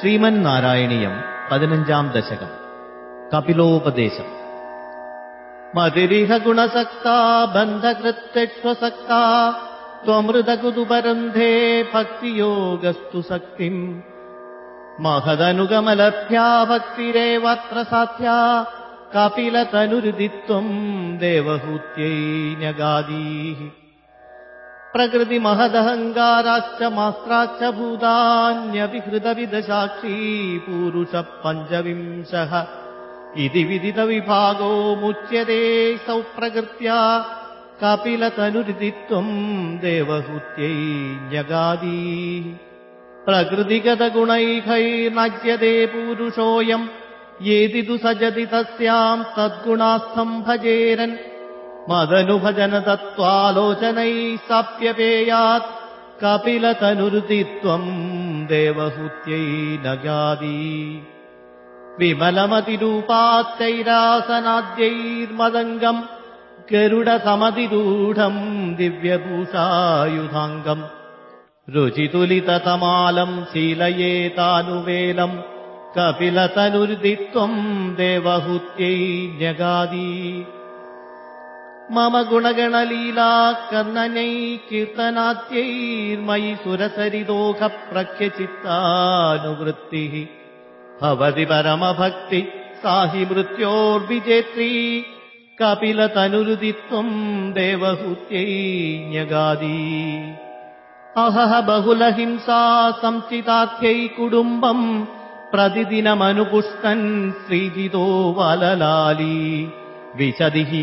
ശ്രീമന്നാരായണീയം പതിനഞ്ചാം ദശകം കപിലോപദേശം മതിരിഹ ഗുണസക്താ ബന്ധകൃത്യക്ഷ്വസക്താ त्वमृतकुतुपरन्धे भक्तियोगस्तु शक्तिम् महदनुगमलभ्या भक्तिरेवत्र साध्या कपिलतनुरुदित्वम् देवहूत्यै न्यगादीः प्रकृतिमहदहङ्गाराश्च मास्त्राश्च भूतान्यविहृतविदसाक्षी पूरुषः पञ्चविंशः इति विदितविभागो मुच्यते सौ प्रकृत्या कपिलतनुरिदित्वम् देवहूत्यै न्यगादी प्रकृतिगतगुणैकैर्नज्यते पूरुषोऽयम् येदि तु सजति तस्याम् सद्गुणास्थम् भजेरन् मदनुभजनतत्त्वालोचनैः साप्यपेयात् कपिलतनुरुदित्वम् देवहूत्यै नगादी विमलमतिरूपात्यैरासनाद्यैर्मदङ्गम् गरुडसमतिरूढम् दिव्यभूषायुधाङ्गम्। रुचितुलिततमालम् शीलयेतानुवेलम् कपिलतनुर्दित्वम् देवहूत्यै न्यगादी मम गुणगणलीला कर्णनैः कीर्तनाद्यैर्मयि सुरसरिदोघप्रख्यचित्तानुवृत्तिः भवति परमभक्ति सा हि मृत्योर्विजेत्री कपिलतनुरुदित्वम् देवहूत्यै न्यगादी अहः बहुलहिंसा संचितार्थ्यै कुटुम्बम् प्रतिदिनमनुपुष्टन् श्रीजितो वललाली विशदिः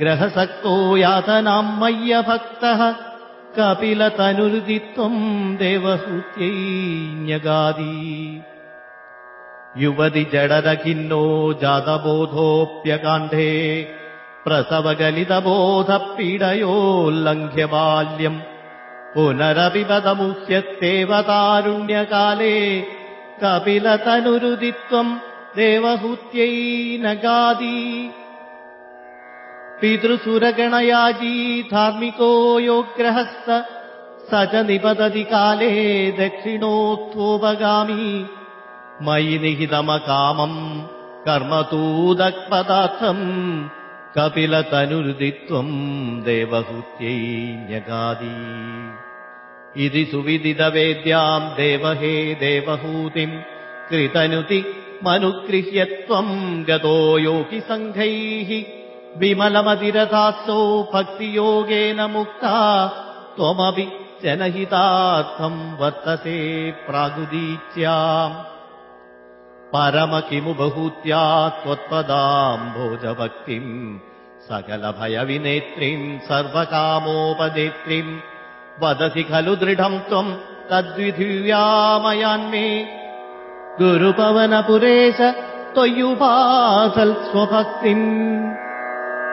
ग्रहसक्तो यातनाम् मय्यभक्तः कपिलतनुरुदित्वम् देवहूत्यै न्यगादी युवति जडरखिन्नो जातबोधोऽप्यकाण्ठे प्रसवगलितबोधपीडयोल्लङ्घ्य बाल्यम् पुनरपि पदमुह्यत्तेव तारुण्यकाले कपिलतनुरुदित्वम् देवहूत्यै नगादी पितृसुरगणयाजी धार्मिको योग्रहस्त स च निपतति काले दक्षिणोत्थोपगामी। मयि निहितमकामम् कर्मतूदक्पदार्थम् कपिलतनुर्दित्वम् देवहूत्यै न्यगादी। सुविदितवेद्याम् देवहे देवहूतिम् कृतनुति मनुगृह्यत्वम् गतो योगिसङ्घैः विमलमतिरथासो भक्तियोगेन मुक्ता त्वमपि जनहितार्थम् वर्तसे प्रागुदीच्याम्। परम किमु बहूत्या त्वत्पदाम् भोजभक्तिम् सकलभयविनेत्रीम् सर्वकामोपदेत्रीम् वदसि खलु दृढम् त्वम् तद्विधीयामयान्मे गुरुपवनपुरेश त्वय्युपासल् स्वभक्तिम्